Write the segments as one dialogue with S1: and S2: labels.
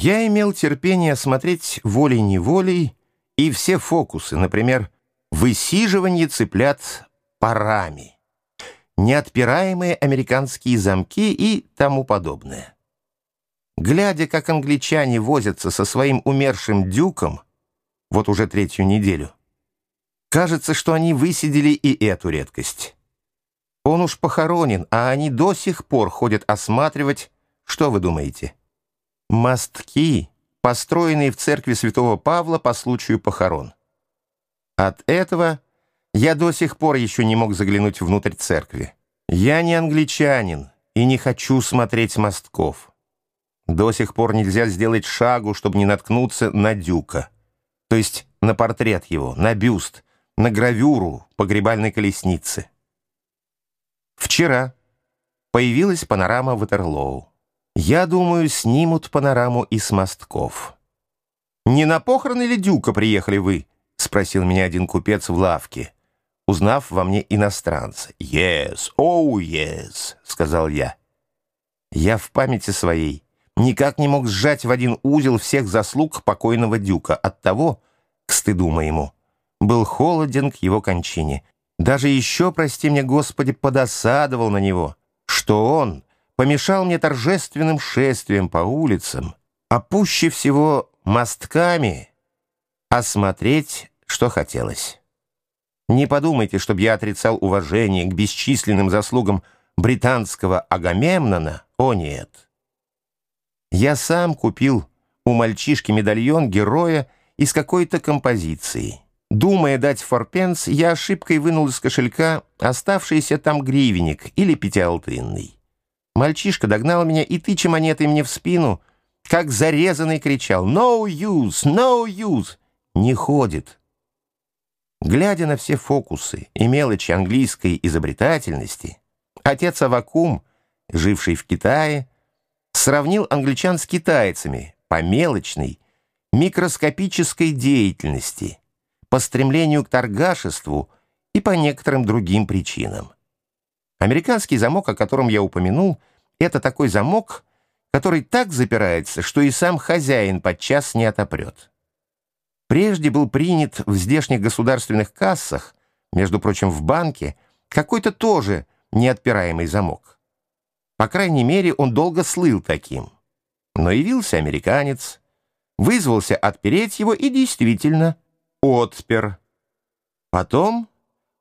S1: Я имел терпение осмотреть волей-неволей и все фокусы, например, высиживание цыплят парами, неотпираемые американские замки и тому подобное. Глядя, как англичане возятся со своим умершим дюком, вот уже третью неделю, кажется, что они высидели и эту редкость. Он уж похоронен, а они до сих пор ходят осматривать, что вы думаете? Мостки, построенные в церкви святого Павла по случаю похорон. От этого я до сих пор еще не мог заглянуть внутрь церкви. Я не англичанин и не хочу смотреть мостков. До сих пор нельзя сделать шагу, чтобы не наткнуться на дюка. То есть на портрет его, на бюст, на гравюру погребальной колесницы. Вчера появилась панорама Ватерлоу. Я думаю, снимут панораму и с мостков. «Не на похороны ли дюка приехали вы?» — спросил меня один купец в лавке, узнав во мне иностранца. «Yes, oh yes», — сказал я. Я в памяти своей никак не мог сжать в один узел всех заслуг покойного дюка. от того, к стыду моему, был холоден к его кончине. Даже еще, прости мне, Господи, подосадовал на него, что он помешал мне торжественным шествием по улицам, а пуще всего мостками осмотреть, что хотелось. Не подумайте, чтобы я отрицал уважение к бесчисленным заслугам британского Агамемнона, о нет. Я сам купил у мальчишки медальон героя из какой-то композиции. Думая дать форпенс, я ошибкой вынул из кошелька оставшийся там гривенник или пятиалтынный. Мальчишка догнал меня и, тыча монетой мне в спину, как зарезанный кричал «No use! No use!» Не ходит. Глядя на все фокусы и мелочи английской изобретательности, отец Авакум, живший в Китае, сравнил англичан с китайцами по мелочной, микроскопической деятельности, по стремлению к торгашеству и по некоторым другим причинам. Американский замок, о котором я упомянул, это такой замок, который так запирается, что и сам хозяин подчас не отопрет. Прежде был принят в здешних государственных кассах, между прочим, в банке, какой-то тоже неотпираемый замок. По крайней мере, он долго слыл таким. Но явился американец, вызвался отпереть его и действительно отпер. Потом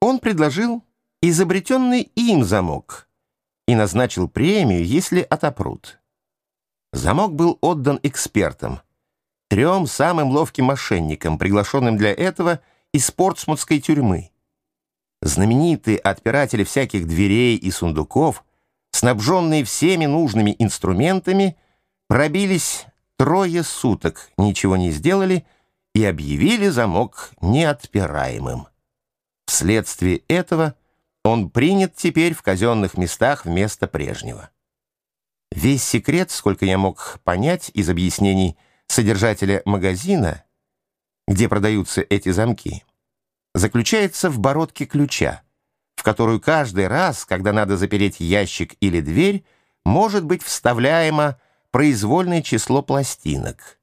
S1: он предложил изобретенный им замок и назначил премию, если отопрут. Замок был отдан экспертам, трем самым ловким мошенникам, приглашенным для этого из портсмутской тюрьмы. Знаменитые отпиратели всяких дверей и сундуков снабженные всеми нужными инструментами, пробились трое суток, ничего не сделали и объявили замок неотпираемым. Вследствие этого он принят теперь в казенных местах вместо прежнего. Весь секрет, сколько я мог понять из объяснений содержателя магазина, где продаются эти замки, заключается в бородке ключа, в которую каждый раз, когда надо запереть ящик или дверь, может быть вставляемо произвольное число пластинок.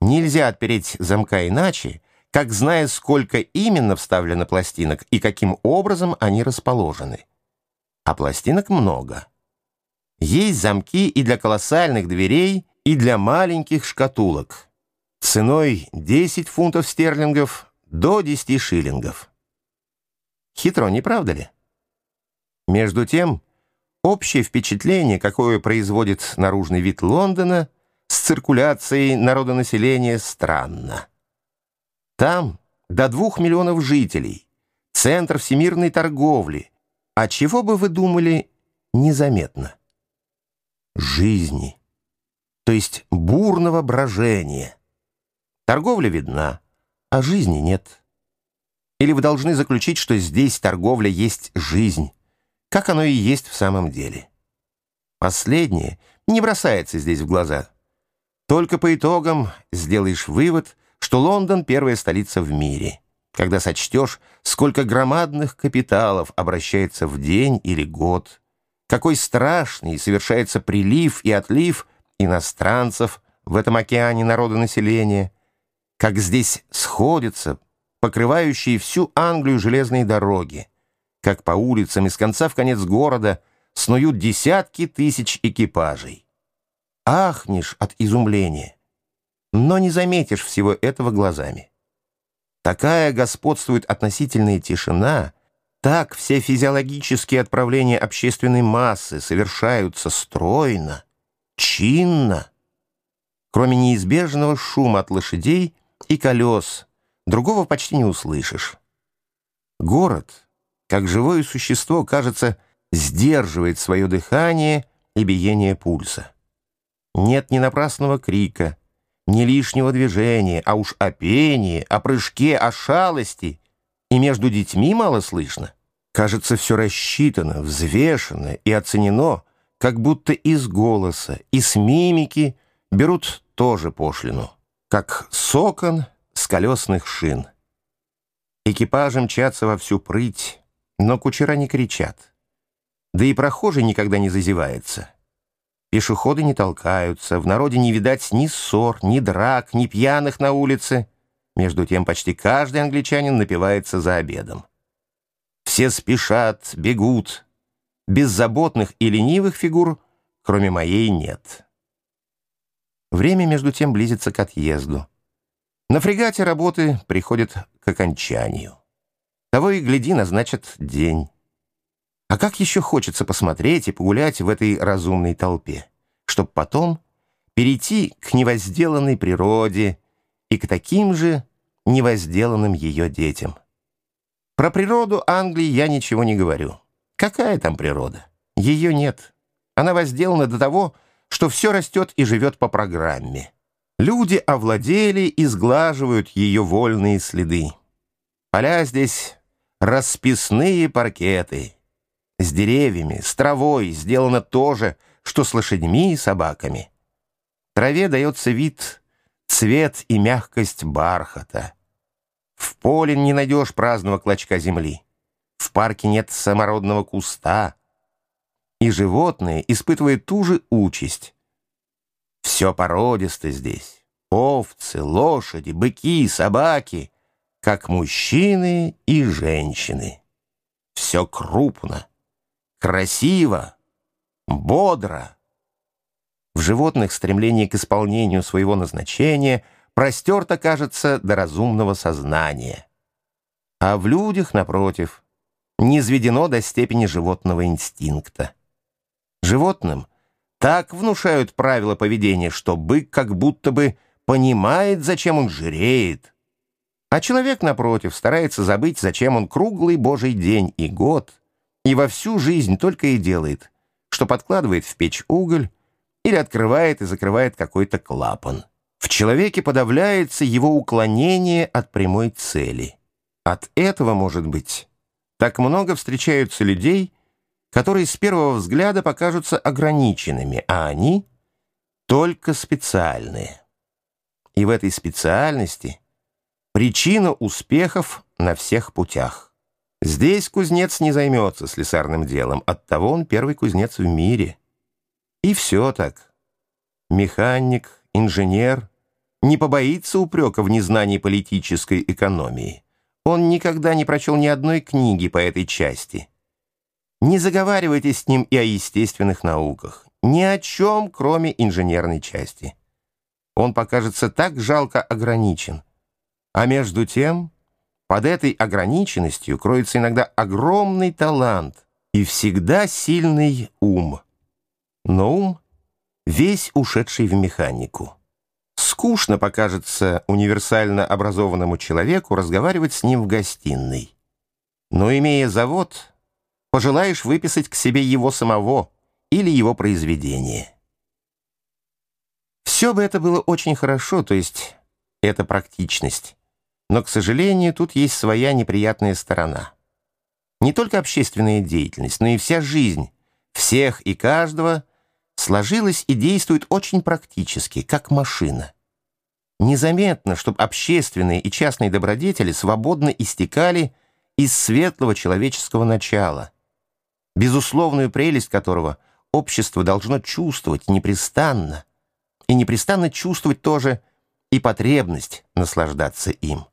S1: Нельзя отпереть замка иначе, как зная, сколько именно вставлено пластинок и каким образом они расположены. А пластинок много. Есть замки и для колоссальных дверей, и для маленьких шкатулок. Ценой 10 фунтов стерлингов до 10 шиллингов. Хитро, не правда ли? Между тем, общее впечатление, какое производит наружный вид Лондона с циркуляцией народонаселения, странно. Там до двух миллионов жителей, центр всемирной торговли. А чего бы вы думали незаметно? Жизни, то есть бурного брожения. Торговля видна, а жизни нет. Или вы должны заключить, что здесь торговля есть жизнь, как оно и есть в самом деле. Последнее не бросается здесь в глаза. Только по итогам сделаешь вывод, что Лондон — первая столица в мире, когда сочтешь, сколько громадных капиталов обращается в день или год, какой страшный совершается прилив и отлив иностранцев в этом океане народонаселения, как здесь сходятся покрывающие всю Англию железные дороги, как по улицам из конца в конец города снуют десятки тысяч экипажей. Ахнешь от изумления, но не заметишь всего этого глазами. Такая господствует относительная тишина, так все физиологические отправления общественной массы совершаются стройно, чинно. Кроме неизбежного шума от лошадей и колес, другого почти не услышишь. Город, как живое существо, кажется, сдерживает свое дыхание и биение пульса. Нет ни напрасного крика, ни лишнего движения, а уж о пении, о прыжке, о шалости. И между детьми мало слышно. Кажется, все рассчитано, взвешено и оценено, как будто из голоса, и с мимики берут тоже пошлину, как сокон с колесных шин. Экипажи мчатся во всю прыть, но кучера не кричат. Да и прохожий никогда не зазевается. Пешеходы не толкаются, в народе не видать ни ссор, ни драк, ни пьяных на улице. Между тем почти каждый англичанин напивается за обедом. Все спешат, бегут. Беззаботных и ленивых фигур, кроме моей, нет. Время, между тем, близится к отъезду. На фрегате работы приходят к окончанию. Того и гляди, назначат день. А как еще хочется посмотреть и погулять в этой разумной толпе, чтобы потом перейти к невозделанной природе и к таким же невозделанным ее детям. Про природу Англии я ничего не говорю. Какая там природа? Ее нет. Она возделана до того, что все растет и живет по программе. Люди овладели и сглаживают ее вольные следы. Поля здесь расписные паркеты — с деревьями, с травой сделано то же, что с лошадьми и собаками. Траве дается вид, цвет и мягкость бархата. В поле не найдешь праздного клочка земли. В парке нет самородного куста. И животные испытывают ту же участь. Все породисто здесь. Овцы, лошади, быки, собаки, как мужчины и женщины. Все крупно красиво, бодро. В животных стремление к исполнению своего назначения простерто, кажется, до разумного сознания. А в людях, напротив, не изведено до степени животного инстинкта. Животным так внушают правила поведения, что бык как будто бы понимает, зачем он жиреет. А человек, напротив, старается забыть, зачем он круглый божий день и год и во всю жизнь только и делает, что подкладывает в печь уголь или открывает и закрывает какой-то клапан. В человеке подавляется его уклонение от прямой цели. От этого, может быть, так много встречаются людей, которые с первого взгляда покажутся ограниченными, а они только специальные. И в этой специальности причина успехов на всех путях. Здесь кузнец не займется слесарным делом, оттого он первый кузнец в мире. И все так. Механик, инженер не побоится упрека в незнании политической экономии. Он никогда не прочел ни одной книги по этой части. Не заговаривайте с ним и о естественных науках. Ни о чем, кроме инженерной части. Он покажется так жалко ограничен. А между тем... Под этой ограниченностью кроется иногда огромный талант и всегда сильный ум. Но ум весь ушедший в механику. Скучно покажется универсально образованному человеку разговаривать с ним в гостиной. Но, имея завод, пожелаешь выписать к себе его самого или его произведение. Все бы это было очень хорошо, то есть это практичность. Но, к сожалению, тут есть своя неприятная сторона. Не только общественная деятельность, но и вся жизнь всех и каждого сложилась и действует очень практически, как машина. Незаметно, чтобы общественные и частные добродетели свободно истекали из светлого человеческого начала, безусловную прелесть которого общество должно чувствовать непрестанно, и непрестанно чувствовать тоже и потребность наслаждаться им.